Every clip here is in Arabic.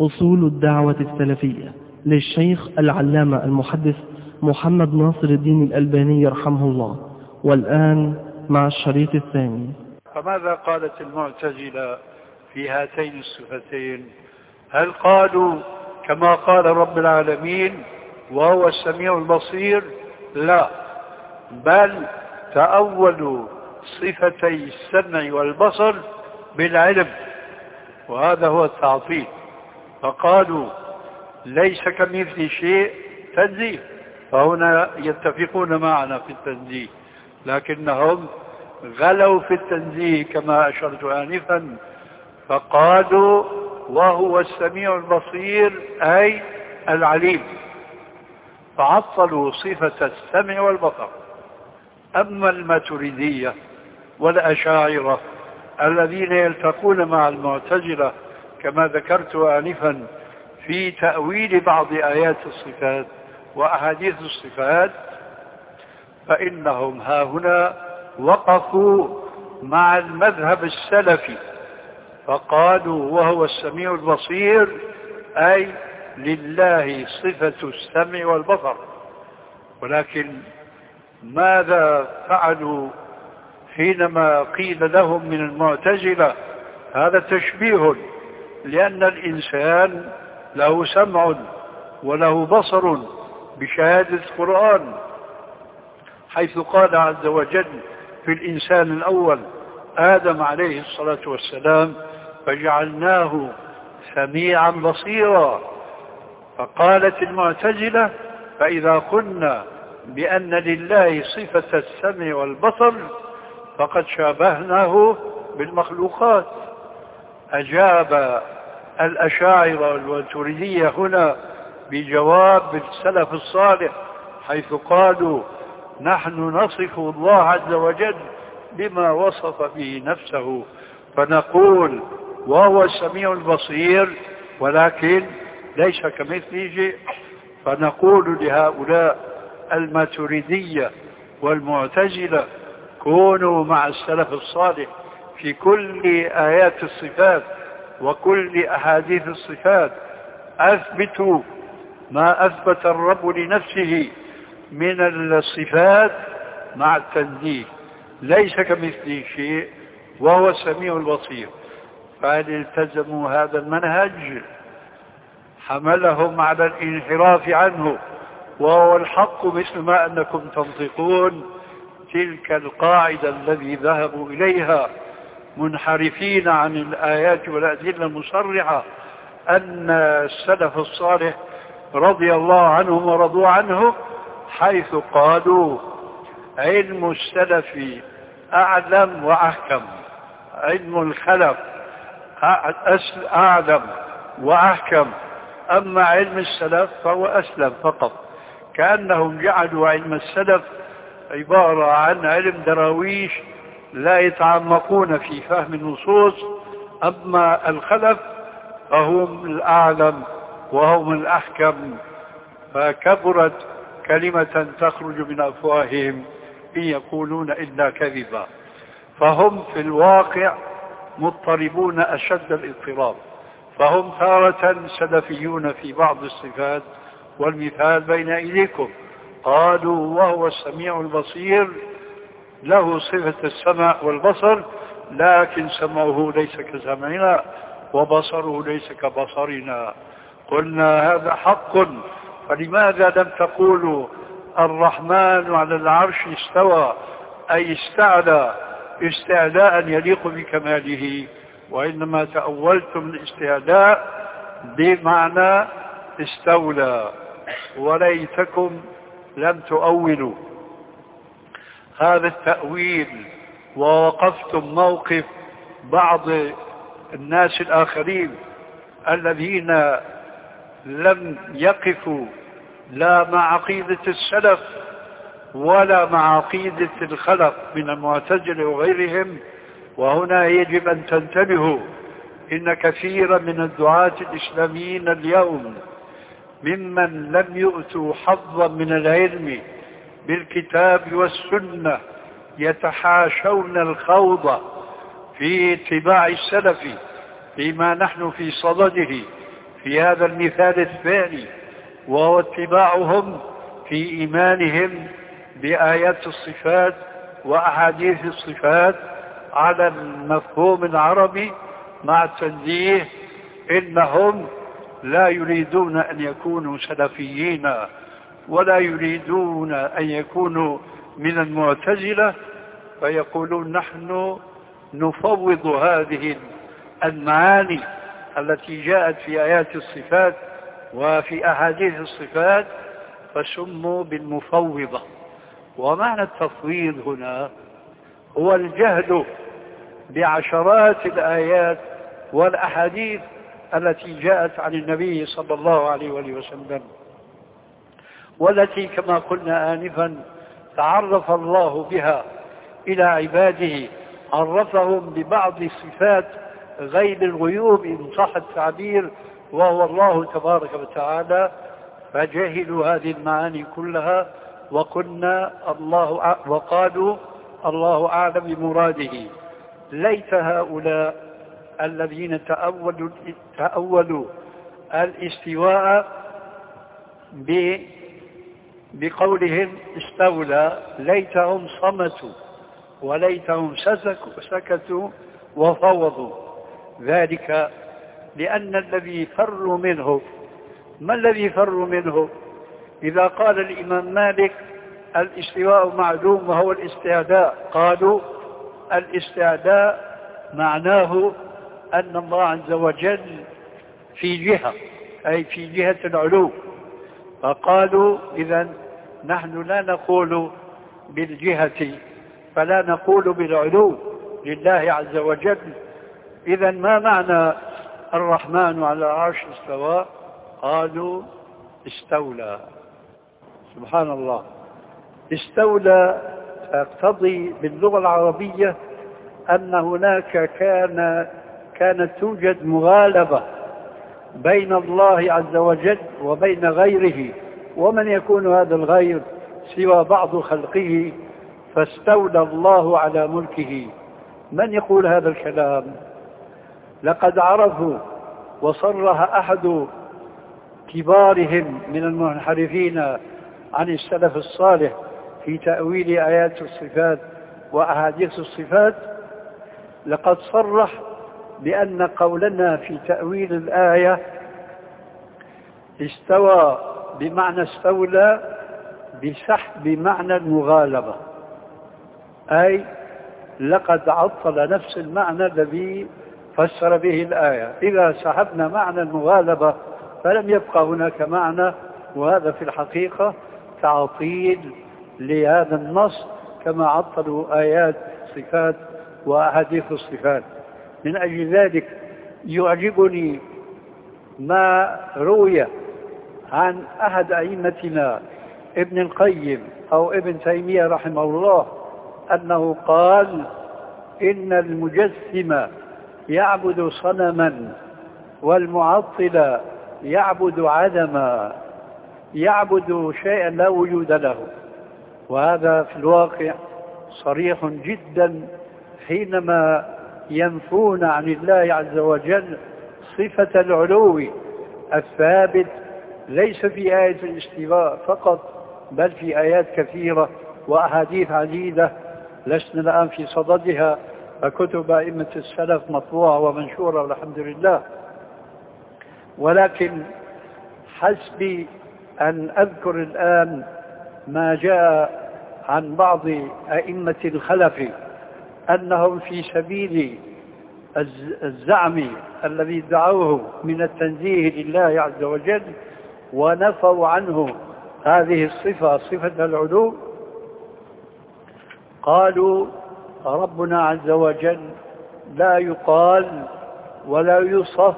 أصول الدعوة السلفية للشيخ العلامة المحدث محمد ناصر الدين الألباني رحمه الله والآن مع الشريط الثاني. فماذا قالت المعتزلة في هاتين الصفتين؟ هل قالوا كما قال رب العالمين وهو السميع البصير؟ لا بل تأولوا صفتي السمع والبصر بالعلم وهذا هو التعطيل. فقالوا ليس كمثل شيء تنزيه فهنا يتفقون معنا في التنزيه لكنهم غلوا في التنزيه كما أشرت آنفا فقالوا وهو السميع البصير أي العليم. فعطلوا صفة السمع والبصر. أما الماتريدية والأشاعرة الذين يلتقون مع المعتزلة كما ذكرت آنفا في تأويل بعض آيات الصفات وأحاديث الصفات فإنهم ها هنا وقفوا مع المذهب السلفي فقالوا وهو السميع البصير أي لله صفة السمع والبصر. ولكن ماذا فعلوا حينما قيل لهم من المعتزلة؟ هذا تشبيه لأن الإنسان له سمع وله بصر بشهادة القرآن حيث قال عز وجل في الإنسان الأول آدم عليه الصلاة والسلام فجعلناه سميعا بصيرا فقالت المعتزلة فإذا قلنا بأن لله صفة السمع والبصر فقد شابهناه بالمخلوقات أجاب الأشاعرة والوتريدية هنا بجواب السلف الصالح حيث قالوا نحن نصف الله عز وجل بما وصف به نفسه. فنقول وهو السميع البصير ولكن ليس كمثله شيء. فنقول لهؤلاء الماتريدية والمعتزلة كونوا مع السلف الصالح في كل آيات الصفات وكل أحاديث الصفات أثبتوا ما أثبت الرب لنفسه من الصفات مع التنزيه. ليس كمثله شيء وهو السميع البصير. فهل التزموا هذا المنهج؟ حملهم على الانحراف عنه. وهو الحق مثل ما أنكم تنطقون تلك القاعدة الذي ذهبوا إليها. منحرفين عن الآيات والأدلة المصرحة أن السلف الصالح رضي الله عنهم ورضوا عنه حيث قالوا علم السلف أعلم وأحكم. علم الخلف أعلم وأحكم. أما علم السلف فهو أسلم فقط. كأنهم جعلوا علم السلف عبارة عن علم دراويش لا يتعمقون في فهم النصوص أما الخلف فهم الأعلم وهم الأحكم. فكبرت كلمة تخرج من أفواههم إن يقولون إلا كذبا. فهم في الواقع مضطربون أشد الاضطراب. فهم تارة سلفيون في بعض الصفات والمثال بين أيديكم. قالوا وهو السميع البصير له صفة السمع والبصر لكن سمعه ليس كسمعنا وبصره ليس كبصرنا. قلنا هذا حق فلماذا لم تقولوا الرحمن على العرش استوى؟ أي استعلى استعلاء يليق بكماله. وإنما تأولتم الاستعلاء بمعنى استولى. وليتكم لم تؤولوا. هذا التأويل ووقفتم موقف بعض الناس الآخرين الذين لم يقفوا لا مع عقيدة السلف ولا مع عقيدة الخلق من المعتزلة وغيرهم. وهنا يجب أن تنتبهوا إن كثيرا من الدعاة الإسلاميين اليوم ممن لم يؤتوا حظا من العلم بالكتاب والسنة يتحاشون الخوض في اتباع السلف فيما نحن في صدده في هذا المثال الثاني وهو اتباعهم في إيمانهم بآيات الصفات وأحاديث الصفات على المفهوم العربي مع التنزيه إنهم لا يريدون أن يكونوا سلفيين. ولا يريدون أن يكونوا من المعتزلة فيقولون نحن نفوض هذه المعاني التي جاءت في آيات الصفات وفي أحاديث الصفات فسموا بالمفوضة. ومعنى التفويض هنا هو الجهل بعشرات الآيات والأحاديث التي جاءت عن النبي صلى الله عليه وسلم. والتي كما قلنا آنفا تعرف الله بها إلى عباده عرفهم ببعض صفات غيب الغيوب إن صح التعبير وهو الله تبارك وتعالى. فجهلوا هذه المعاني كلها وقلنا الله وقالوا الله أعلم بمراده. ليت هؤلاء الذين تأولوا, تأولوا الاستواء بقولهم استولى ليتهم صمتوا وليتهم سكتوا وفوضوا. ذلك لأن الذي فروا منه ما الذي فروا منه؟ إذا قال الإمام مالك الاستواء معلوم وهو الاستعداء. قالوا الاستعداء معناه أن الله عز وجل في جهة أي في جهة العلو. فقالوا إذا نحن لا نقول بالجهة فلا نقول بالعلو لله عز وجل. إذا ما معنى الرحمن على العرش استوى؟ قالوا استولى. سبحان الله. استولى تقتضي باللغة العربية أن هناك كان كانت توجد مغالبة بين الله عز وجل وبين غيره. ومن يكون هذا الغير سوى بعض خلقه فاستولى الله على ملكه. من يقول هذا الكلام؟ لقد عرفوا وصرح أحد كبارهم من المنحرفين عن السلف الصالح في تأويل آيات الصفات وأحاديث الصفات. لقد صرح بأن قولنا في تأويل الآية استوى بمعنى استولى بسحب بمعنى المغالبة. أي لقد عطل نفس المعنى الذي فسر به الآية. إذا سحبنا معنى المغالبة فلم يبقى هناك معنى وهذا في الحقيقة تعطيل لهذا النص كما عطلوا آيات صفات وأحاديث الصفات. من أجل ذلك يعجبني ما روي عن أحد أئمتنا ابن القيم أو ابن تيمية رحمه الله أنه قال إن المجسم يعبد صنما والمعطل يعبد عدما يعبد شيئا لا وجود له وهذا في الواقع صريح جدا حينما ينفون عن الله عز وجل صفة العلو الثابت ليس في آية الاستواء فقط بل في آيات كثيرة وأحاديث عديدة. لسنا الآن في صددها فكتب أئمة السلف مطبوعة ومنشورة والحمد لله. ولكن حسبي أن أذكر الآن ما جاء عن بعض أئمة الخلف. أنهم في سبيل الزعم الذي دعوه من التنزيه لله عز وجل ونفوا عنه هذه الصفة صفة العلو قالوا ربنا عز وجل لا يقال ولا يوصف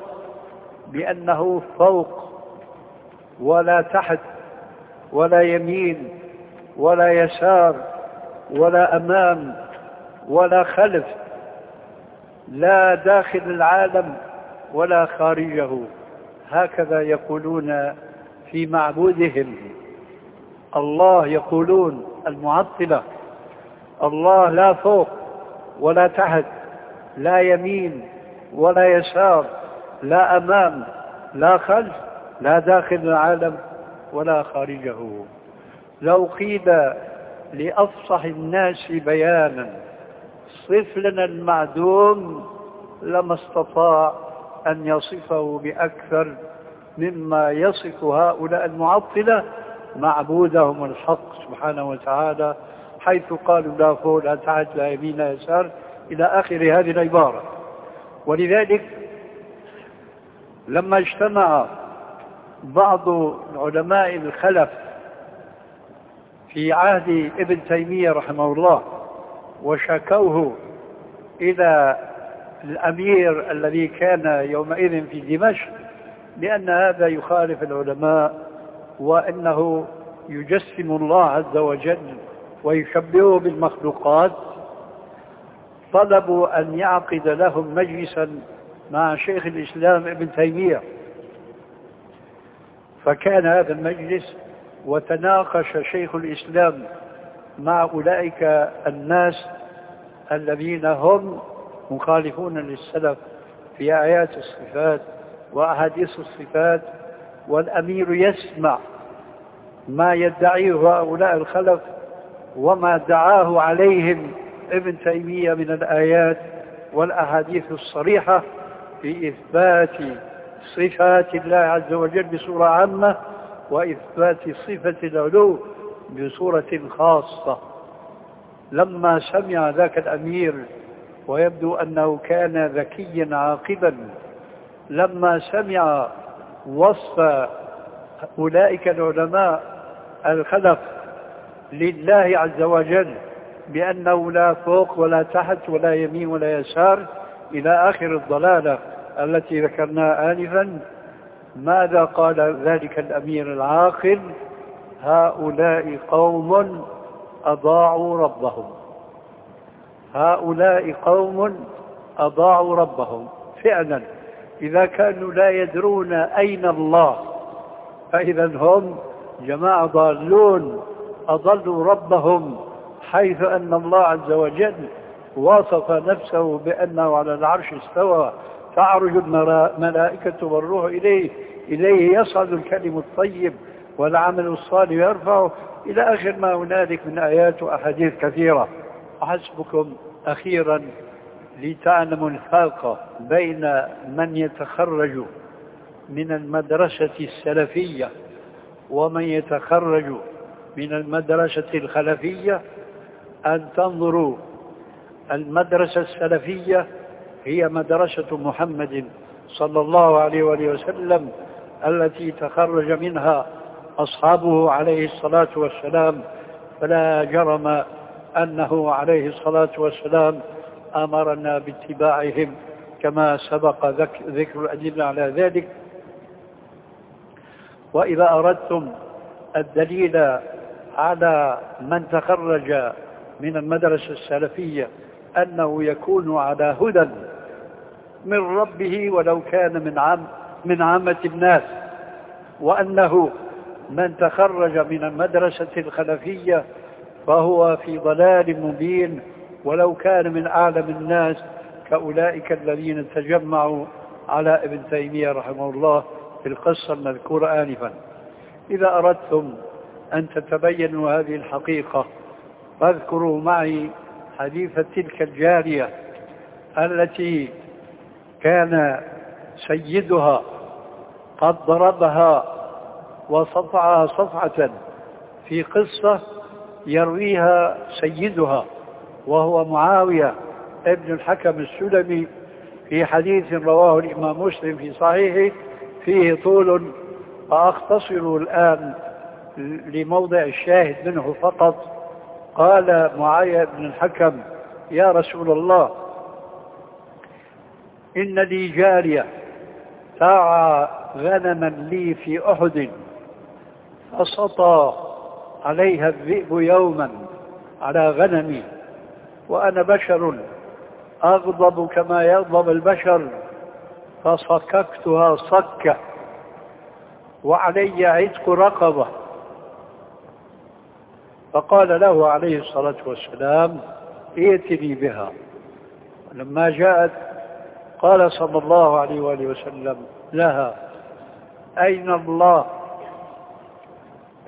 بأنه فوق ولا تحت ولا يمين ولا يسار ولا أمام ولا خلف لا داخل العالم ولا خارجه. هكذا يقولون في معبودهم. الله يقولون المعطلة. الله لا فوق ولا تحت لا يمين ولا يسار لا أمام لا خلف لا داخل العالم ولا خارجه. لو قيل لأفصح الناس بيانا صف لنا المعدوم لما استطاع أن يصفه بأكثر مما يصف هؤلاء المعطلة معبودهم الحق سبحانه وتعالى حيث قالوا لا فوق لا تحت لا يمين لا يسار إلى آخر هذه العبارة. ولذلك لما اجتمع بعض علماء الخلف في عهد ابن تيمية رحمه الله وشكوه إلى الأمير الذي كان يومئذ في دمشق لأن هذا يخالف العلماء وأنه يجسم الله عز وجل ويشبهه بالمخلوقات. طلبوا أن يعقد لهم مجلسا مع شيخ الإسلام ابن تيمية. فكان هذا المجلس وتناقش شيخ الإسلام مع أولئك الناس الذين هم مخالفون للسلف في آيات الصفات وأحاديث الصفات والأمير يسمع ما يدعيه هؤلاء الخلف وما دعاه عليهم ابن تيمية من الآيات والأحاديث الصريحة في إثبات صفات الله عز وجل بصورة عامة وإثبات صفة العلو بصورة خاصة. لما سمع ذاك الأمير ويبدو أنه كان ذكيا عاقبا لما سمع وصف أولئك العلماء الخلف لله عز وجل بأنه لا فوق ولا تحت ولا يمين ولا يسار إلى آخر الضلالة التي ذكرناها آنفا ماذا قال ذلك الأمير العاقل؟ هؤلاء قوم أضاعوا ربهم. هؤلاء قوم أضاعوا ربهم فعلا. إذا كانوا لا يدرون أين الله فإذا هم جماعة ضالون أضلوا ربهم حيث أن الله عز وجل وصف نفسه بأنه على العرش استوى تعرج الملائكة والروح إليه إليه يصعد الكلم الطيب. والعمل الصالح يرفعه إلى آخر ما هنالك من آيات وأحاديث كثيرة. أحسبكم أخيرا لتعلموا الفرق بين من يتخرج من المدرسة السلفية ومن يتخرج من المدرسة الخلفية. أن تنظروا المدرسة السلفية هي مدرسة محمد صلى الله عليه وآله وسلم التي تخرج منها أصحابه عليه الصلاة والسلام فلا جرم أنه عليه الصلاة والسلام أمرنا باتباعهم كما سبق ذكر الأدلة على ذلك. وإذا أردتم الدليل على من تخرج من المدرسة السلفية أنه يكون على هدى من ربه ولو كان من من عامة الناس وأنه من تخرج من المدرسة الخلفية فهو في ضلال مبين ولو كان من أعلم الناس كأولئك الذين تجمعوا على ابن تيمية رحمه الله في القصة المذكورة آنفا. إذا أردتم أن تتبينوا هذه الحقيقة فاذكروا معي حديث تلك الجارية التي كان سيدها قد ضربها وصفعها صفعة في قصة يرويها سيدها وهو معاوية ابن الحكم السلمي في حديث رواه الإمام مسلم في صحيحه فيه طول فأختصر الآن لموضع الشاهد منه فقط. قال معاوية بن الحكم يا رسول الله إن لي جارية تاع غنما لي في أحد فسطى عليها الذئب يوما على غنمي وأنا بشر أغضب كما يغضب البشر فصككتها صكة وعلي عتق رقبة. فقال له عليه الصلاة والسلام ائتني بها. لما جاءت قال صلى الله عليه وآله وسلم لها أين الله؟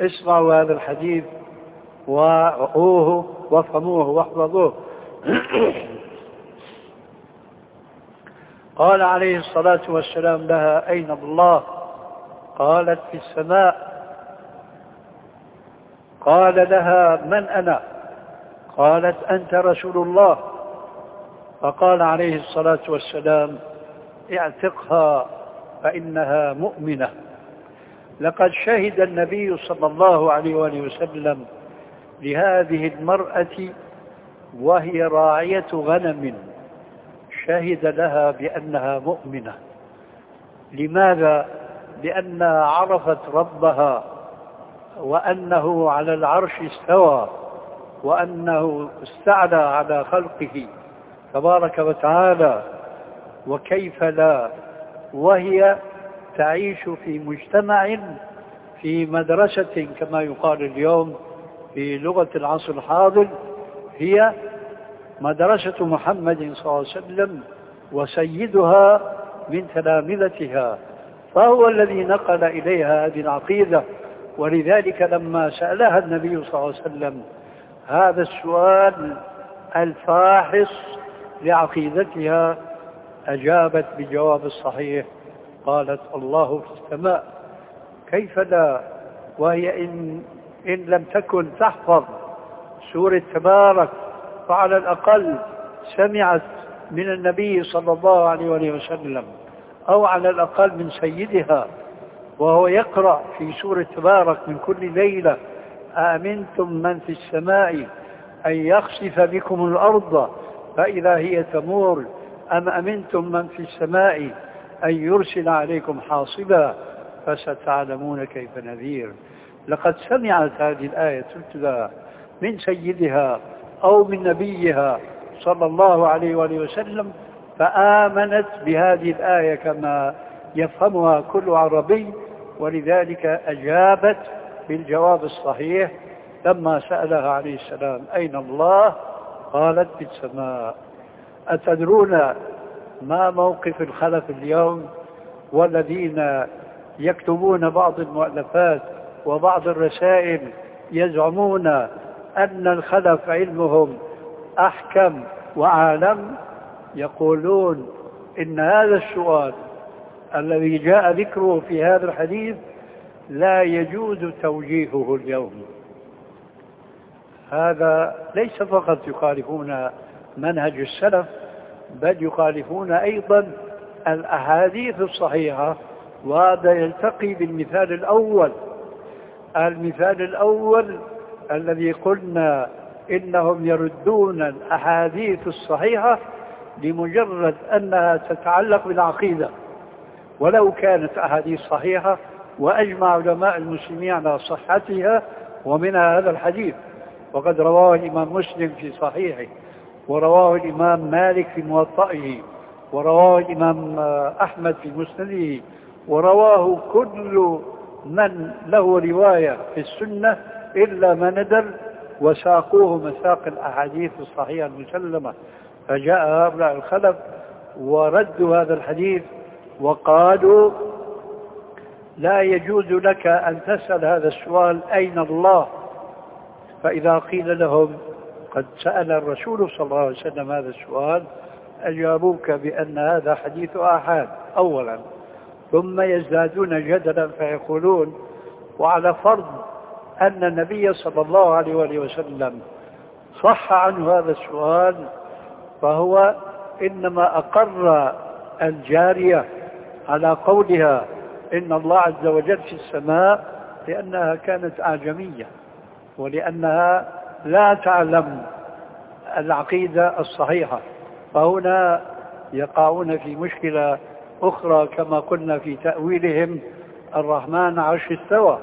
اسمعوا هذا الحديث وعوه وافهموه واحفظوه. قال عليه الصلاة والسلام لها أين الله؟ قالت في السماء. قال لها من أنا؟ قالت أنت رسول الله. فقال عليه الصلاة والسلام اعتقها فإنها مؤمنة. لقد شهد النبي صلى الله عليه وآله وسلم لهذه المرأة وهي راعية غنم شهد لها بأنها مؤمنة. لماذا؟ لأنها عرفت ربها وأنه على العرش استوى وأنه استعلى على خلقه تبارك وتعالى. وكيف لا؟ وهي تعيش في مجتمع في مدرسة كما يقال اليوم في لغة العصر الحاضر هي مدرسة محمد صلى الله عليه وسلم وسيدها من تلامذتها فهو الذي نقل إليها هذه العقيدة. ولذلك لما سألها النبي صلى الله عليه وسلم هذا السؤال الفاحص لعقيدتها أجابت بجواب الصحيح. قالت الله في السماء كيف لا؟ وهي إن, إن لم تكن تحفظ سورة تبارك فعلى الأقل سمعت من النبي صلى الله عليه وسلم أو على الأقل من سيدها وهو يقرأ في سورة تبارك من كل ليلة آمنتم من في السماء أن يخسف بكم الأرض فإذا هي تمور أم أمنتم من في السماء أن يرسل عليكم حاصبا فستعلمون كيف نذير. لقد سمعت هذه الآية تتلى من سيدها أو من نبيها صلى الله عليه وآله وسلم فآمنت بهذه الآية كما يفهمها كل عربي ولذلك أجابت بالجواب الصحيح لما سألها عليه السلام أين الله؟ قالت في السماء. أتدرون ما موقف الخلف اليوم والذين يكتبون بعض المؤلفات وبعض الرسائل يزعمون أن الخلف علمهم أحكم وأعلم يقولون إن هذا السؤال الذي جاء ذكره في هذا الحديث لا يجوز توجيهه اليوم. هذا ليس فقط يخالفون منهج السلف بل يخالفون أيضا الأحاديث الصحيحة وهذا يلتقي بالمثال الأول. المثال الأول الذي قلنا إنهم يردون الأحاديث الصحيحة لمجرد أنها تتعلق بالعقيدة. ولو كانت أحاديث صحيحة وأجمع علماء المسلمين على صحتها ومنها هذا الحديث. وقد رواه الإمام مسلم في صحيحه. ورواه الإمام مالك في موطئه ورواه الإمام أحمد في مسنده ورواه كل من له رواية في السنة إلا ما ندر وساقوه مساق الأحاديث الصحيحة المسلمة. فجاء هؤلاء الخلف وردوا هذا الحديث وقالوا لا يجوز لك أن تسأل هذا السؤال أين الله؟ فإذا قيل لهم قد سأل الرسول صلى الله عليه وسلم هذا السؤال أجابوك بأن هذا حديث آحاد؟ أولا. ثم يزدادون جدلا فيقولون وعلى فرض أن النبي صلى الله عليه وسلم صح عنه هذا السؤال فهو إنما أقر الجارية على قولها إن الله عز وجل في السماء لأنها كانت أعجمية ولأنها لا تعلم العقيدة الصحيحة. فهنا يقعون في مشكلة أخرى كما قلنا في تأويلهم الرحمن عرش استوى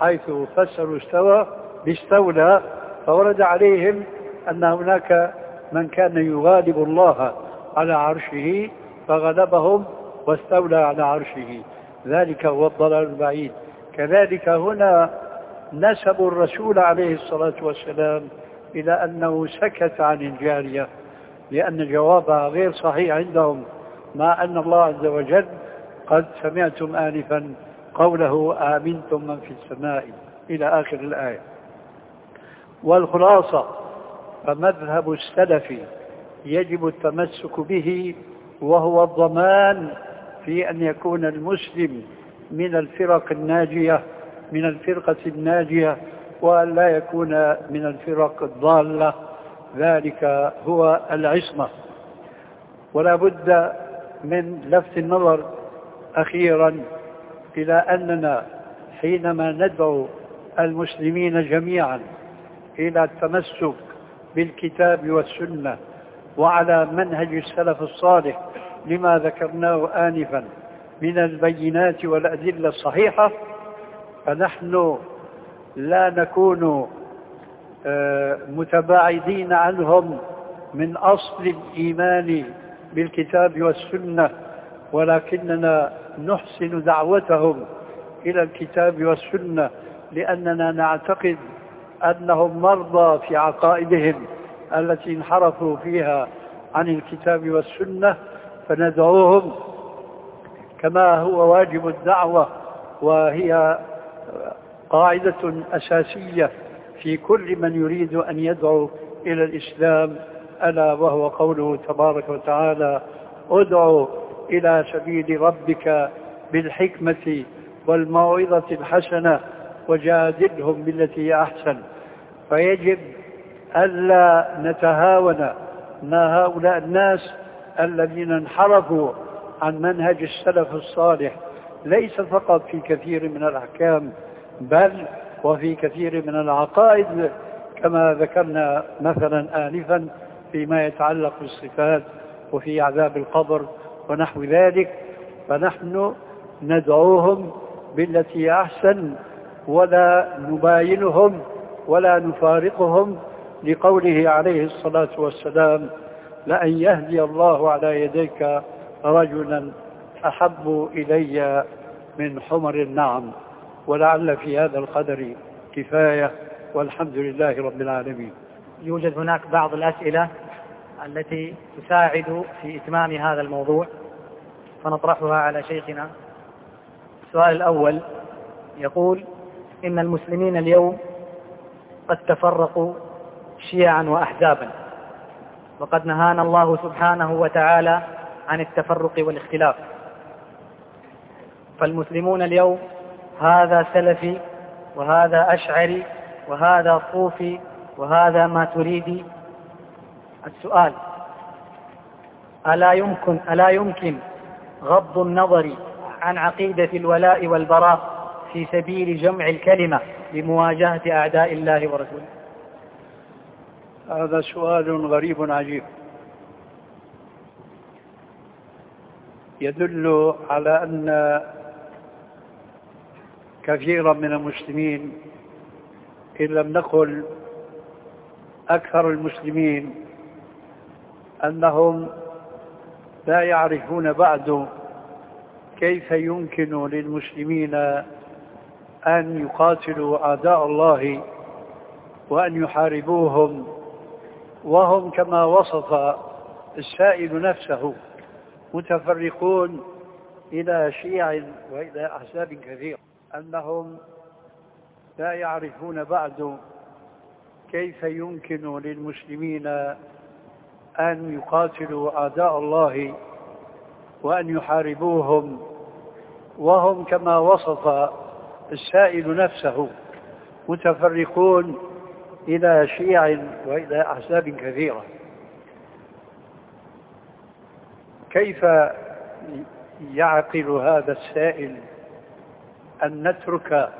حيث فسروا استوى باستولى فورد عليهم أن هناك من كان يغالب الله على عرشه فغلبهم واستولى على عرشه. ذلك هو الضلال البعيد. كذلك هنا نسبوا الرسول عليه الصلاة والسلام إلى أنه سكت عن الجارية لأن جوابها غير صحيح عندهم مع أن الله عز وجل قد سمعتم آنفا قوله آمنتم من في السماء إلى آخر الآية. والخلاصة فمذهب السلف يجب التمسك به وهو الضمان في أن يكون المسلم من الفرق الناجية من الفرقة الناجية وأن لا يكون من الفرق الضالة. ذلك هو العصمة. ولا بد من لفت النظر أخيرا إلى أننا حينما ندعو المسلمين جميعا إلى التمسك بالكتاب والسنة وعلى منهج السلف الصالح لما ذكرناه آنفا من البينات والأدلة الصحيحة فنحن لا نكون آه، متباعدين عنهم من أصل الإيمان بالكتاب والسنة ولكننا نحسن دعوتهم إلى الكتاب والسنة لأننا نعتقد أنهم مرضى في عقائدهم التي انحرفوا فيها عن الكتاب والسنة فندعوهم كما هو واجب الدعوة وهي قاعدة أساسية في كل من يريد أن يدعو إلى الإسلام ألا وهو قوله تبارك وتعالى ادعو إلى سبيل ربك بالحكمة والموعظة الحسنة وجادلهم بالتي هي أحسن فيجب ألا نتهاون مع هؤلاء الناس الذين انحرفوا عن منهج السلف الصالح. ليس فقط في كثير من الأحكام بل وفي كثير من العقائد كما ذكرنا مثلا آنفا فيما يتعلق بالصفات وفي عذاب القبر ونحو ذلك فنحن ندعوهم بالتي أحسن ولا نباينهم ولا نفارقهم لقوله عليه الصلاة والسلام لأن يهدي الله على يديك رجلا أحب إلي من حمر النعم ولعل في هذا القدر كفاية والحمد لله رب العالمين. يوجد هناك بعض الأسئلة التي تساعد في إتمام هذا الموضوع فنطرحها على شيخنا. السؤال الأول يقول إن المسلمين اليوم قد تفرقوا شيعا وأحزابا وقد نهانا الله سبحانه وتعالى عن التفرق والاختلاف. فالمسلمون اليوم هذا سلفي وهذا أشعري وهذا صوفي وهذا ما تريدي السؤال ألا يمكن ألا يمكن غض النظر عن عقيدة الولاء والبراء في سبيل جمع الكلمة لمواجهة أعداء الله ورسوله؟ هذا سؤال غريب عجيب. يدل على أن كثيرا من المسلمين إن لم نقل أكثر المسلمين أنهم لا يعرفون بعد كيف يمكن للمسلمين أن يقاتلوا أعداء الله وأن يحاربوهم وهم كما وصف السائل نفسه متفرقون إلى شيع وإلى أحزاب كثيرة. أنهم لا يعرفون بعد كيف يمكن للمسلمين أن يقاتلوا أعداء الله وأن يحاربوهم وهم كما وصف السائل نفسه متفرقون إلى شيع وإلى أحزاب كثيرة. كيف يعقل هذا السائل أن نترك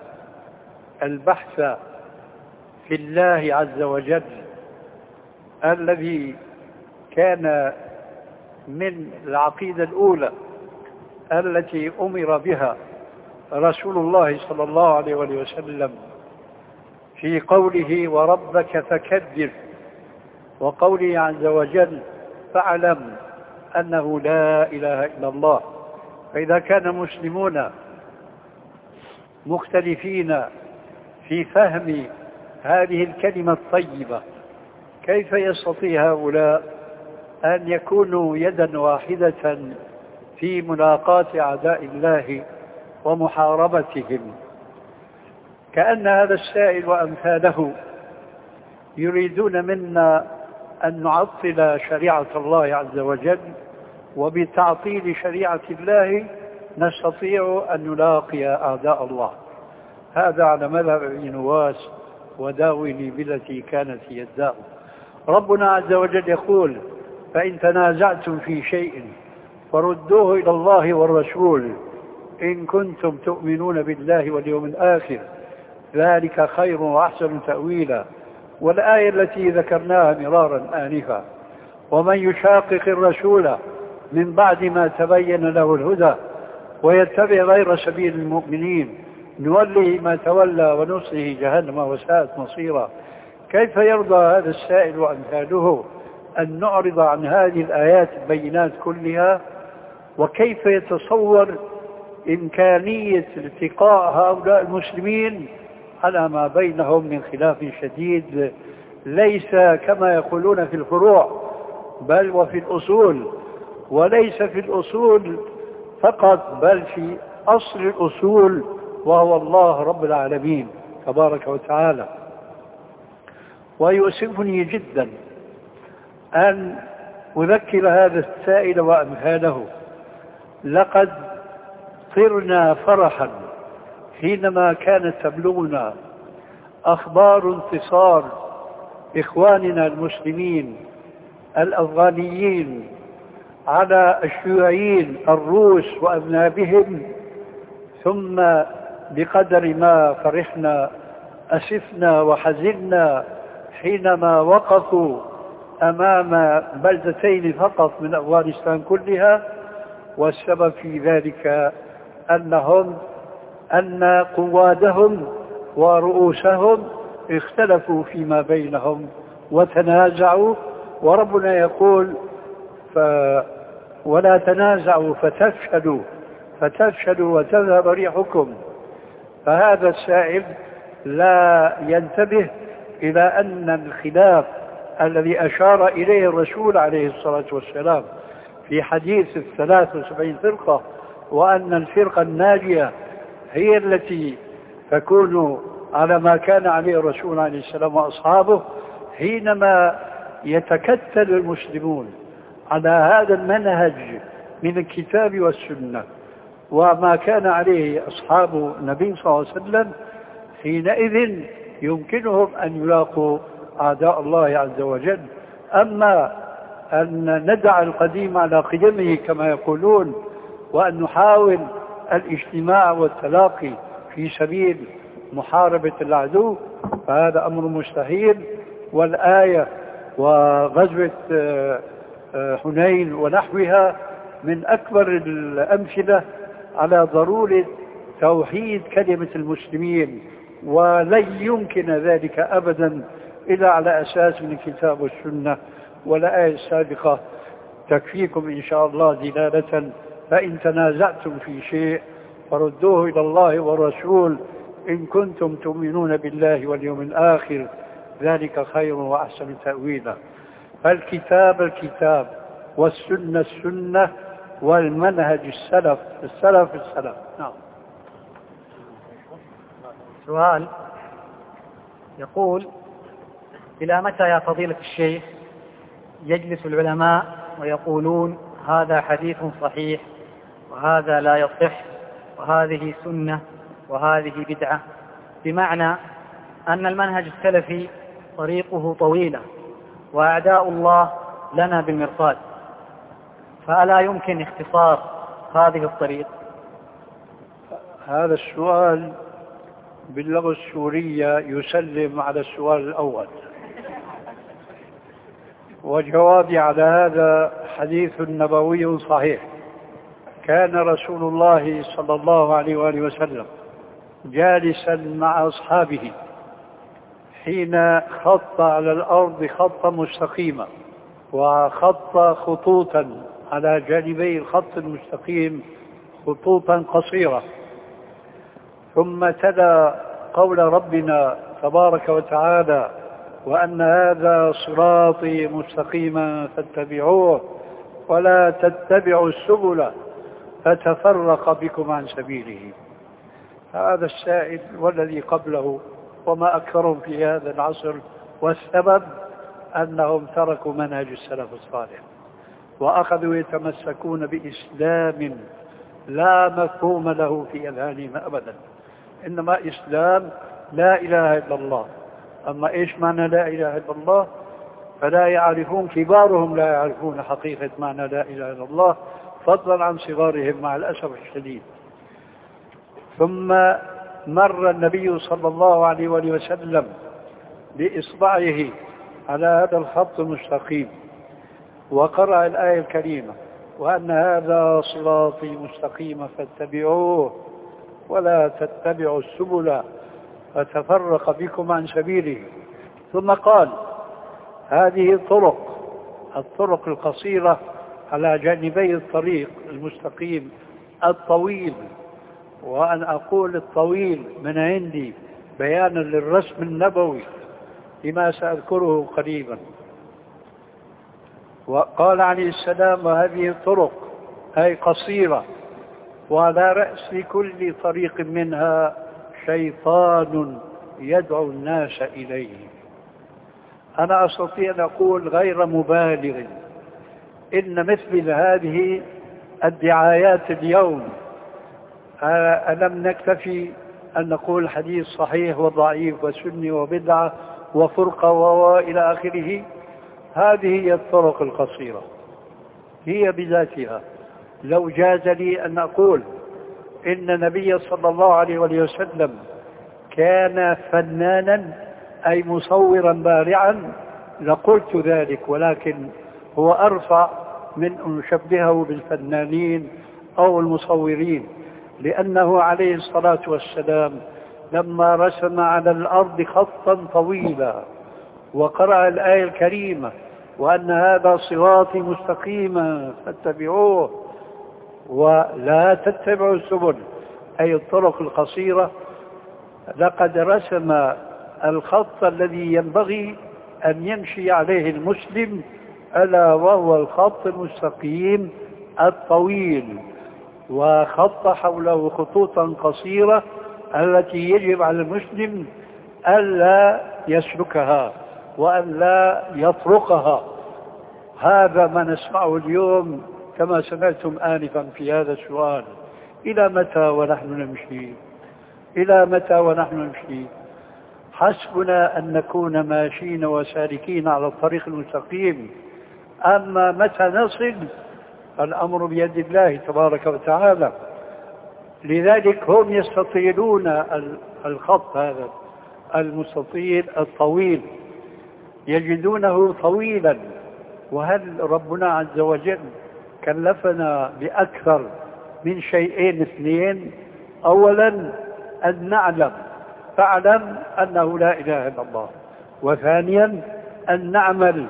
البحث في الله عز وجل الذي كان من العقيدة الأولى التي أمر بها رسول الله صلى الله عليه وسلم في قوله وربك فكبر وقوله عز وجل فاعلم أنه لا إله إلا الله فإذا كان مسلمون مختلفين في فهم هذه الكلمة الطيبة. كيف يستطيع هؤلاء أن يكونوا يدا واحدة في ملاقاة أعداء الله ومحاربتهم؟ كأن هذا السائل وأمثاله يريدون منا أن نعطل شريعة الله عز وجل وبتعطيل شريعة الله نستطيع أن نلاقي أعداء الله. هذا على مذهب ابن نواس وداوني بالتي كانت الداء. ربنا عز وجل يقول فإن تنازعتم في شيء فردوه إلى الله والرسول. إن كنتم تؤمنون بالله واليوم الآخر ذلك خير وأحسن تأويلا. والآية التي ذكرناها مرارا آنفا. ومن يشاقق الرسول من بعد ما تبين له الهدى ويتبع غير سبيل المؤمنين. نوله ما تولى ونصله جهنم وساءت مصيرا. كيف يرضى هذا السائل وأمثاله أن نعرض عن هذه الآيات البينات كلها؟ وكيف يتصور إمكانية التقاء هؤلاء المسلمين على ما بينهم من خلاف شديد؟ ليس كما يقولون في الفروع بل وفي الأصول. وليس في الأصول فقط بل في أصل الأصول وهو الله رب العالمين تبارك وتعالى. ويؤسفني جدا أن أذكر هذا السائل وأمثاله لقد صرنا فرحا حينما كانت تبلغنا أخبار انتصار إخواننا المسلمين الأفغانيين على الشيوعيين الروس وأذنابهم ثم بقدر ما فرحنا أسفنا وحزنا حينما وقفوا أمام بلدتين فقط من أفغانستان كلها والسبب في ذلك أنهم أن قوادهم ورؤوسهم اختلفوا فيما بينهم وتنازعوا وربنا يقول ف ولا تنازعوا فتفشلوا فتفشلوا وتذهب ريحكم. فهذا السائل لا ينتبه إلى أن الخلاف الذي أشار إليه الرسول عليه الصلاة والسلام في حديث الثلاث وسبعين فرقة وأن الفرقة الناجية هي التي تكون على ما كان عليه الرسول عليه السلام وأصحابه حينما يتكتل المسلمون. على هذا المنهج من الكتاب والسنة. وما كان عليه أصحاب النبي صلى الله عليه وسلم حينئذ يمكنهم أن يلاقوا أعداء الله عز وجل. أما أن ندع القديم على قدمه كما يقولون وأن نحاول الاجتماع والتلاقي في سبيل محاربة العدو فهذا أمر مستحيل. والآية وغزوة حنين ونحوها من أكبر الأمثلة على ضرورة توحيد كلمة المسلمين ولن يمكن ذلك أبدا إلا على أساس من الكتاب والسنة والآية السابقة تكفيكم إن شاء الله دلالة فإن تنازعتم في شيء فردوه إلى الله والرسول إن كنتم تؤمنون بالله واليوم الآخر. ذلك خير وأحسن تأويلا. فالكتاب الكتاب والسنة السنة والمنهج السلف السلف السلف. نعم. سؤال. يقول إلى متى يا فضيلة الشيخ يجلس العلماء ويقولون هذا حديث صحيح وهذا لا يصح وهذه سنة وهذه بدعة؟ بمعنى أن المنهج السلفي طريقه طويلة وأعداء الله لنا بالمرصاد. فألا يمكن اختصار هذه الطريق؟ هذا السؤال باللغة السورية يسلم على السؤال الأول. وجوابي على هذا حديث نبوي صحيح. كان رسول الله صلى الله عليه وآله وسلم جالسا مع أصحابه. حين خط على الأرض خطا مستقيما وخط خطوطا على جانبي الخط المستقيم خطوطا قصيرة. ثم تلا قول ربنا تبارك وتعالى وأن هذا صراطي مستقيما فاتبعوه ولا تتبعوا السبل فتفرق بكم عن سبيله. هذا السائل والذي قبله وما أكثرهم في هذا العصر والسبب أنهم تركوا منهج السلف الصالح وأخذوا يتمسكون بإسلام لا مفهوم له في أذهانهم أبدا. إنما إسلام لا إله إلا الله. أما إيش معنى لا إله إلا الله؟ فلا يعرفون كبارهم لا يعرفون حقيقة معنى لا إله إلا الله فضلا عن صغارهم مع الأسف الشديد. ثم مر النبي صلى الله عليه وآله وسلم بإصبعه على هذا الخط المستقيم وقرأ الآية الكريمة وأن هذا صراطي مستقيما فاتبعوه ولا تتبعوا السبل فتفرق بكم عن سبيله. ثم قال هذه الطرق الطرق القصيرة على جانبي الطريق المستقيم الطويل. وأن أقول الطويل من عندي بيانا للرسم النبوي لما سأذكره قريبا. وقال عليه السلام وهذه الطرق أي قصيرة وعلى رأس كل طريق منها شيطان يدعو الناس إليه. أنا أستطيع أن أقول غير مبالغ. إن مثل هذه الدعايات اليوم ألم نكتفي أن نقول حديث صحيح وضعيف وسني وبدعة وفرقة وإلى آخره. هذه هي الطرق القصيرة هي بذاتها. لو جاز لي أن أقول إن النبي صلى الله عليه وسلم كان فنانا أي مصورا بارعا لقلت ذلك ولكن هو أرفع من أن نشبهه بالفنانين أو المصورين. لأنه عليه الصلاة والسلام لما رسم على الأرض خطا طويلا وقرأ الآية الكريمة وأن هذا صراطي مستقيما فاتبعوه ولا تتبعوا السبل أي الطرق القصيرة. لقد رسم الخط الذي ينبغي أن يمشي عليه المسلم ألا وهو الخط المستقيم الطويل. وخط حوله خطوطا قصيرة التي يجب على المسلم ألا يسلكها وأن لا يطرقها. هذا ما نسمعه اليوم كما سمعتم آنفا في هذا السؤال. إلى متى ونحن نمشي؟ إلى متى ونحن نمشي؟ حسبنا أن نكون ماشيين وسالكين على الطريق المستقيم. أما متى نصل؟ الأمر بيد الله تبارك وتعالى. لذلك هم يستطيلون الخط هذا المستطيل الطويل يجدونه طويلا. وهل ربنا عز وجل كلفنا بأكثر من شيئين اثنين؟ أولا أن نعلم فاعلم أنه لا إله إلا الله. وثانيا أن نعمل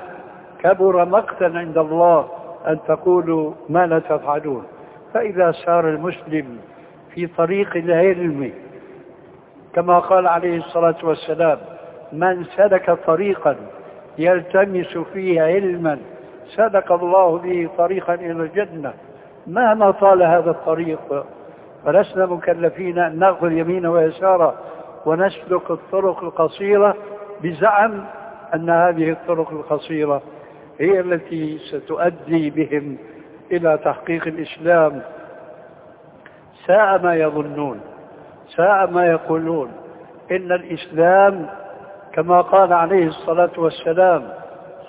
كبر مقتا عند الله. أن تقولوا ما لا تفعلون. فإذا سار المسلم في طريق العلم كما قال عليه الصلاة والسلام من سلك طريقا يلتمس فيه علما سلك الله به طريقا إلى الجنة. مهما طال هذا الطريق فلسنا مكلفين أن نأخذ يمينا ويسارا ونسلك الطرق القصيرة بزعم أن هذه الطرق القصيرة هي التي ستؤدي بهم إلى تحقيق الإسلام. ساء ما يظنون ساء ما يقولون. إن الإسلام كما قال عليه الصلاة والسلام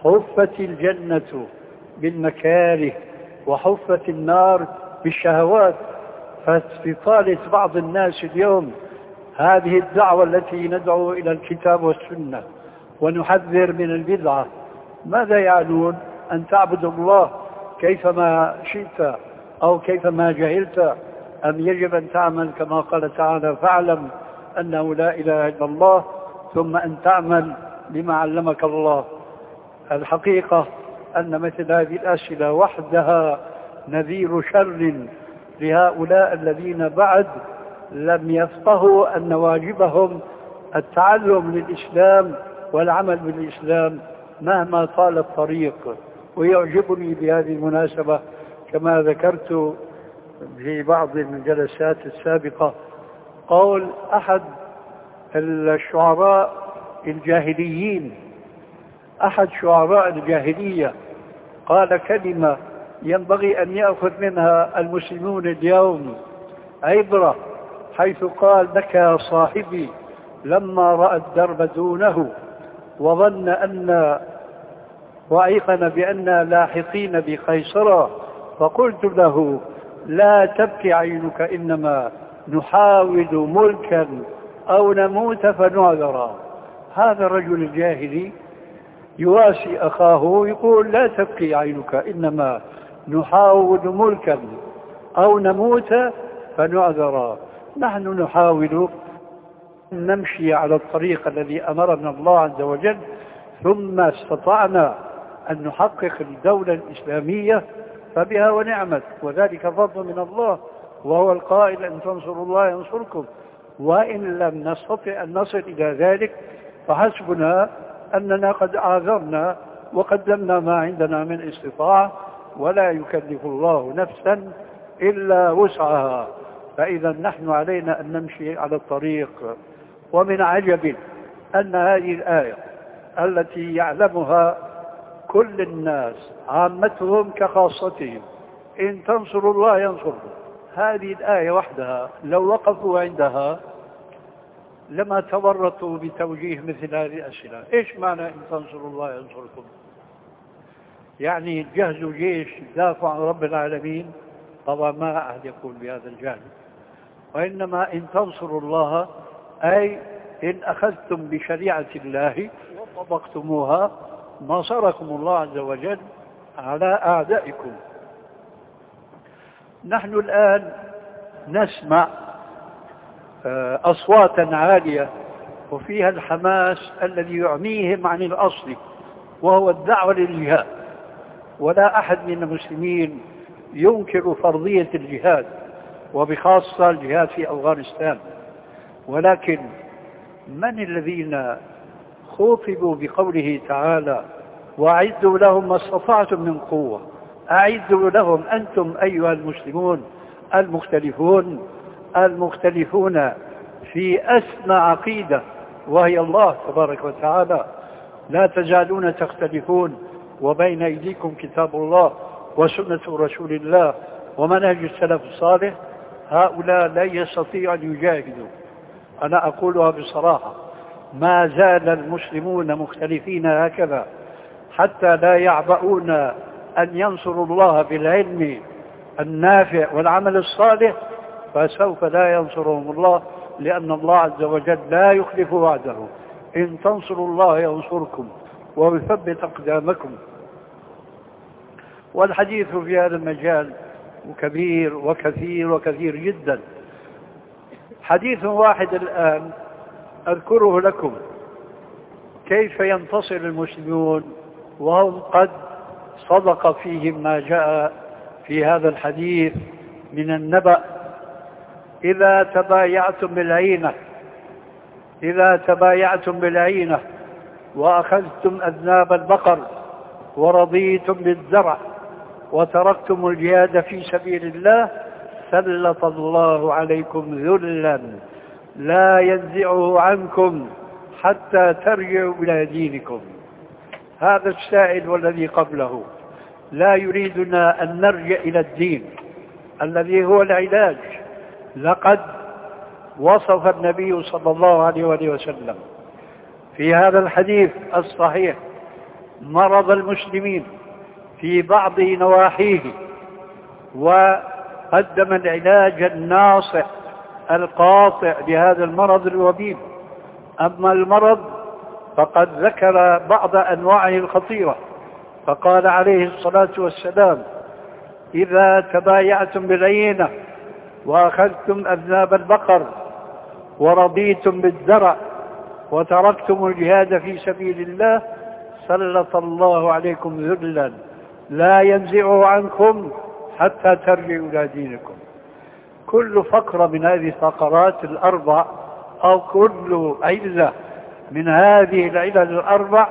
حفت الجنة بالمكاره وحفت النار بالشهوات. طالة بعض الناس اليوم هذه الدعوة التي ندعو إلى الكتاب والسنة ونحذر من البدعة. ماذا يعنون أن تعبد الله كيفما شئت أو كيفما جهلت أم يجب أن تعمل كما قال تعالى فاعلم أنه لا إله إلا الله ثم أن تعمل بما علمك الله. الحقيقة أن مثل هذه الأسئلة وحدها نذير شر لهؤلاء الذين بعد لم يفقهوا أن واجبهم التعلم للإسلام والعمل بالإسلام. مهما طال الطريق ويعجبني بهذه المناسبة كما ذكرت في بعض الجلسات السابقة. قول أحد الشعراء الجاهليين أحد شعراء الجاهلية قال كلمة ينبغي أن يأخذ منها المسلمون اليوم عبرة حيث قال بكى صاحبي لما رأى الدرب دونه وظن أن وأيقن بأننا لاحقين بقيصرة فقلت له لا تبكي عينك إنما نحاول ملكا أو نموت فنعذرا هذا الرجل الجاهلي يواسي أخاه يقول لا تبكي عينك إنما نحاول ملكا أو نموت فنعذرا نحن نحاول نمشي على الطريق الذي أمرنا الله عز وجل ثم استطعنا. أن نحقق الدولة الإسلامية فبها ونعمت وذلك فضل من الله وهو القائل أن تنصروا الله ينصركم. وإن لم نستطع أن نصل إلى ذلك فحسبنا أننا قد آذرنا وقدمنا ما عندنا من استطاعة ولا يكلف الله نفسا إلا وسعها. فإذا نحن علينا أن نمشي على الطريق. ومن عجب أن هذه الآية التي يعلمها كل الناس عامتهم كخاصتهم. إن تنصروا الله ينصركم. هذه الآية وحدها لو وقفوا عندها لما تورطوا بتوجيه مثل هذه الأسئلة. إيش معنى إن تنصروا الله ينصركم؟ يعني جهزوا جيش دافع عن رب العالمين. طبعا ما أحد يقول بهذا الجانب وإنما إن تنصروا الله أي إن أخذتم بشريعة الله وطبقتموها نصركم الله عز وجل على أعدائكم نحن الآن نسمع آه، أصواتا عالية وفيها الحماس الذي يعميهم عن الأصل وهو الدعوة للجهاد. ولا أحد من المسلمين ينكر فرضية الجهاد وبخاصة الجهاد في أفغانستان. ولكن من الذين خوطبوا بقوله تعالى وأعدوا لهم ما استطعتم من قوة. أعدوا لهم أنتم أيها المسلمون المختلفون المختلفون في أسمى عقيدة وهي الله تبارك وتعالى. لا تزالون تختلفون وبين أيديكم كتاب الله وسنة رسول الله ومنهج السلف الصالح. هؤلاء لا يستطيع أن يجاهدوا. أنا أقولها بصراحة ما زال المسلمون مختلفين هكذا حتى لا يعبؤون أن ينصروا الله بالعلم النافع والعمل الصالح فسوف لا ينصرهم الله لأن الله عز وجل لا يخلف وعده. إن تنصروا الله ينصركم ويثبت أقدامكم. والحديث في هذا المجال كبير وكثير وكثير جدا. حديث واحد الآن أذكره لكم كيف ينتصر المسلمون وهم قد صدق فيهم ما جاء في هذا الحديث من النبأ. إذا تبايعتم بالعينة إذا تبايعتم بالعينة وأخذتم أذناب البقر ورضيتم بالزرع وتركتم الجهاد في سبيل الله سلط الله عليكم ذلا. لا ينزعه عنكم حتى ترجعوا إلى دينكم. هذا السائل والذي قبله. لا يريدنا أن نرجع إلى الدين الذي هو العلاج. لقد وصف النبي صلى الله عليه وسلم في هذا الحديث الصحيح مرض المسلمين في بعض نواحيه وقدم العلاج الناصع القاطع لهذا المرض الوبيل. أما المرض فقد ذكر بعض أنواعه الخطيرة فقال عليه الصلاة والسلام إذا تبايعتم بالعينة وأخذتم أذناب البقر ورضيتم بالزرع وتركتم الجهاد في سبيل الله سلط الله عليكم ذلا لا ينزعه عنكم حتى ترجعوا إلى دينكم. كل فقرة من هذه الفقرات الأربع أو كل علة من هذه العلل الأربع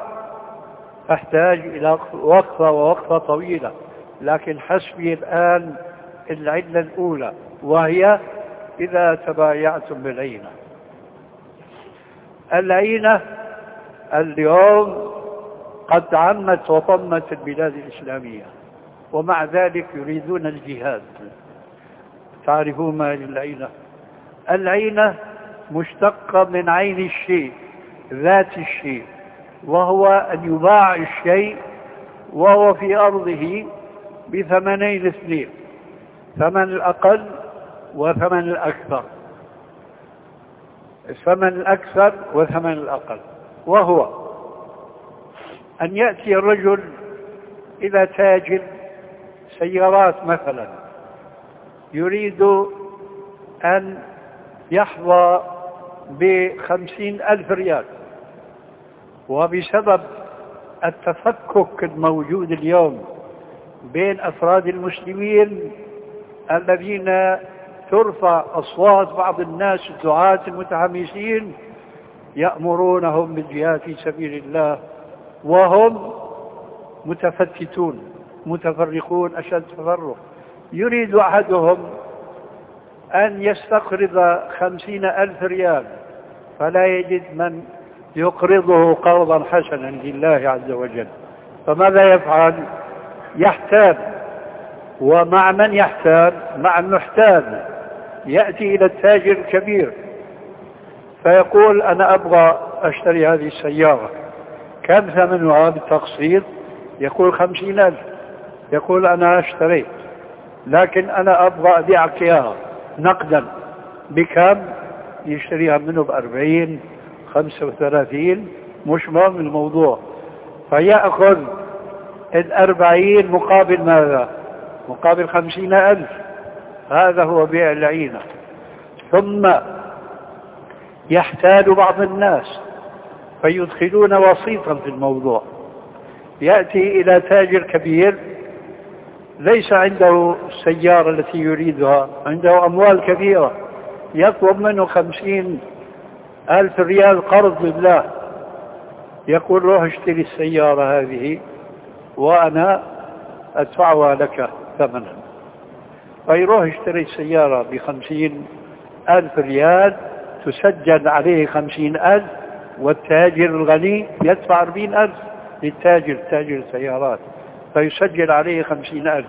تحتاج إلى وقفة ووقفة طويلة. لكن حسبي الآن العلة الأولى وهي إذا تبايعتم بالعينة. العينة اليوم قد عمت وطمت البلاد الإسلامية ومع ذلك يريدون الجهاد. تعرفون ما العينة. العينة مشتقة من عين الشيء ذات الشيء وهو أن يباع الشيء وهو في أرضه بثمنين اثنين ثمن الأقل وثمن الأكثر. الثمن الأكثر وثمن الأقل. وهو أن يأتي الرجل إلى تاجر سيارات مثلا. يريد أن يحظى بخمسين ألف ريال. وبسبب التفكك الموجود اليوم بين أفراد المسلمين الذين ترفع أصوات بعض الناس الدعاة المتحمسين يأمرونهم بالجهاد في سبيل الله وهم متفتتون متفرقون أشد تفرق يريد أحدهم أن يستقرض خمسين ألف ريال فلا يجد من يقرضه قرضا حسنا لله عز وجل. فماذا يفعل؟ يحتال ومع من يحتال مع المحتال يأتي إلى التاجر الكبير. فيقول أنا أبغى أشتري هذه السيارة. كم ثمنها بالتقسيط؟ يقول خمسين ألف. يقول أنا أشتريت. لكن أنا أبغى أبيعك إياها نقدا بكم؟ يشتريها منه بأربعين خمسة وثلاثين. مش مهم الموضوع. فيأخذ الأربعين مقابل ماذا؟ مقابل خمسين ألف. هذا هو بيع العينة. ثم يحتال بعض الناس فيدخلون وسيطا في الموضوع. يأتي إلى تاجر كبير ليس عنده السيارة التي يريدها عنده أموال كبيرة. يطلب منه خمسين ألف ريال قرض لله يقول روح اشتري السيارة هذه وأنا أدفعها لك ثمنا. فيروح يشتري السيارة بخمسين ألف ريال تسجل عليه خمسين ألف والتاجر الغني يدفع أربعين ألف للتاجر تاجر السيارات. فيسجل عليه خمسين ألف.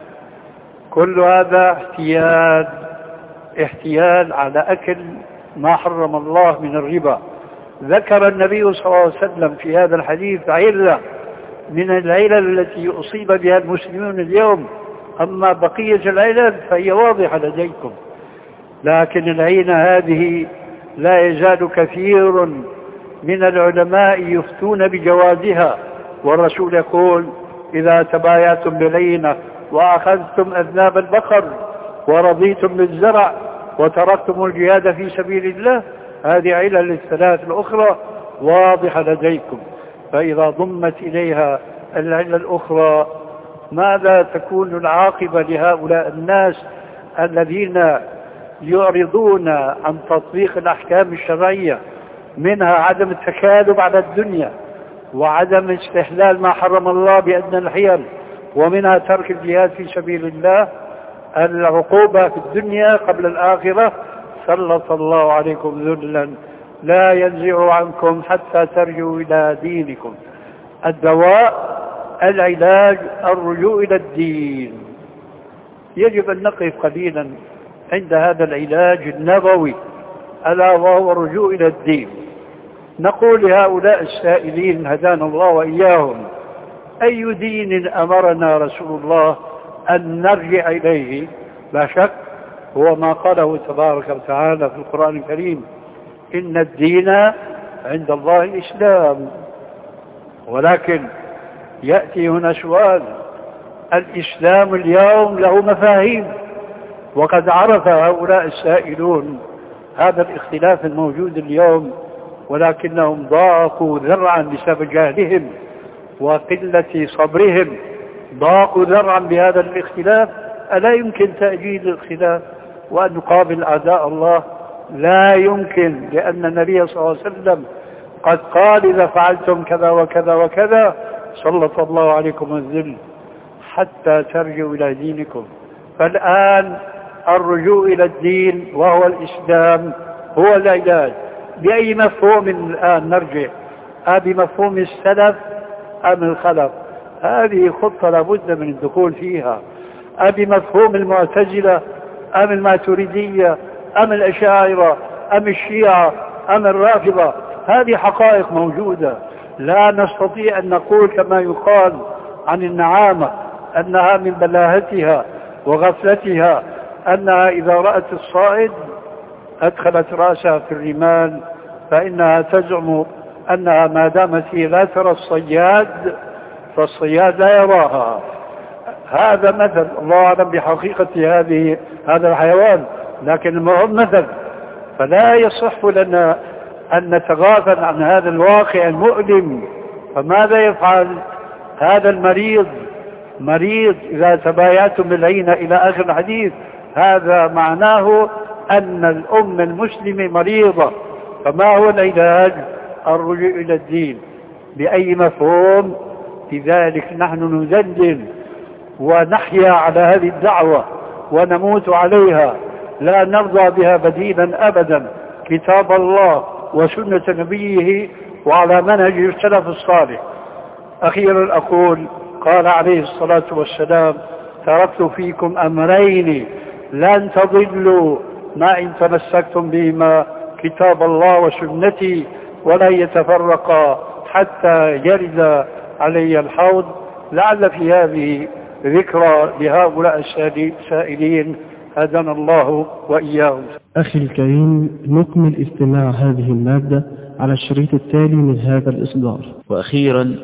كل هذا احتيال احتيال على أكل ما حرم الله من الربا. ذكر النبي صلى الله عليه وسلم في هذا الحديث علة من العلل التي أصيب بها المسلمون اليوم. أما بقية العلل فهي واضحة لديكم. لكن العينة هذه لا يزال كثير من العلماء يفتون بجوازها. والرسول يقول إذا تبايعتم بالعينة وأخذتم أذناب البقر ورضيتم بالزرع وتركتم الجهاد في سبيل الله هذه علل الثلاث الأخرى واضحة لديكم. فإذا ضمت إليها العلة الأخرى ماذا تكون العاقبة لهؤلاء الناس الذين يعرضون عن تطبيق الأحكام الشرعية منها عدم التكالب على الدنيا؟ وعدم استحلال ما حرم الله بأدنى الحيل ومنها ترك الجهاد في سبيل الله العقوبة في الدنيا قبل الآخرة. سلط الله عليكم ذلا. لا ينزع عنكم حتى ترجعوا إلى دينكم. الدواء العلاج الرجوع إلى الدين. يجب أن نقف قليلا عند هذا العلاج النبوي ألا وهو الرجوع إلى الدين. نقول لهؤلاء السائلين هدانا الله وإياهم أي دين أمرنا رسول الله أن نرجع إليه؟ لا شك هو ما قاله تبارك وتعالى في القرآن الكريم إن الدين عند الله الإسلام. ولكن يأتي هنا سؤال الإسلام اليوم له مفاهيم وقد عرف هؤلاء السائلون هذا الاختلاف الموجود اليوم ولكنهم ضاقوا ذرعا بسبب جهلهم وقلة صبرهم. ضاقوا ذرعا بهذا الاختلاف. ألا يمكن تأجيل الخلاف وأن نقابل أعداء الله؟ لا يمكن لأن النبي صلى الله عليه وسلم قد قال إذا فعلتم كذا وكذا وكذا سلط الله عليكم الذل حتى ترجعوا إلى دينكم. فالآن الرجوع إلى الدين وهو الإسلام هو العلاج. بأي مفهوم الآن نرجع؟ بمفهوم السلف أم الخلف؟ هذه خطة لابد من الدخول فيها. بمفهوم المعتزلة أم الماتريدية أم الأشاعرة أم الشيعة أم الرافضة؟ هذه حقائق موجودة. لا نستطيع أن نقول كما يقال عن النعامة أنها من بلاهتها وغفلتها أنها إذا رأت الصائد أدخلت رأسها في الرمال فإنها تزعم أنها ما دامت هي لا ترى الصياد فالصياد لا يراها. هذا مثل الله أعلم بحقيقة هذه هذا الحيوان لكن المهم مثل؟ فلا يصح لنا أن نتغافل عن هذا الواقع المؤلم. فماذا يفعل هذا المريض؟ مريض إذا تبايعتم بالعين إلى آخر الحديث هذا معناه أن الأم المسلمة مريضة. فما هو العلاج؟ الرجوع إلى الدين. بأي مفهوم؟ لذلك نحن نذلل ونحيا على هذه الدعوة ونموت عليها. لا نرضى بها بديلا أبدا. كتاب الله وسنة نبيه وعلى منهج السلف الصالح. أخيرا أقول قال عليه الصلاة والسلام تركت فيكم أمرين لن تضلوا. ما إن تمسكتم بهما كتاب الله وسنتي ولن يتفرقا حتى يرد علي الحوض. لعل في هذه ذكرى لهؤلاء السائلين هدنا الله وإياهم. أخي الكريم نكمل استماع هذه المادة على الشريط التالي من هذا الإصدار. وأخيرا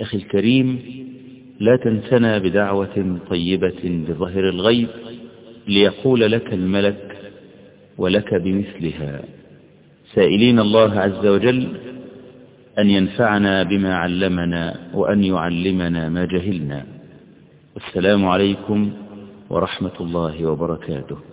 أخي الكريم لا تنسنا بدعوة طيبة بظهر الغيب ليقول لك الملك ولك بمثلها. سائلين الله عز وجل أن ينفعنا بما علمنا وأن يعلمنا ما جهلنا. والسلام عليكم ورحمة الله وبركاته.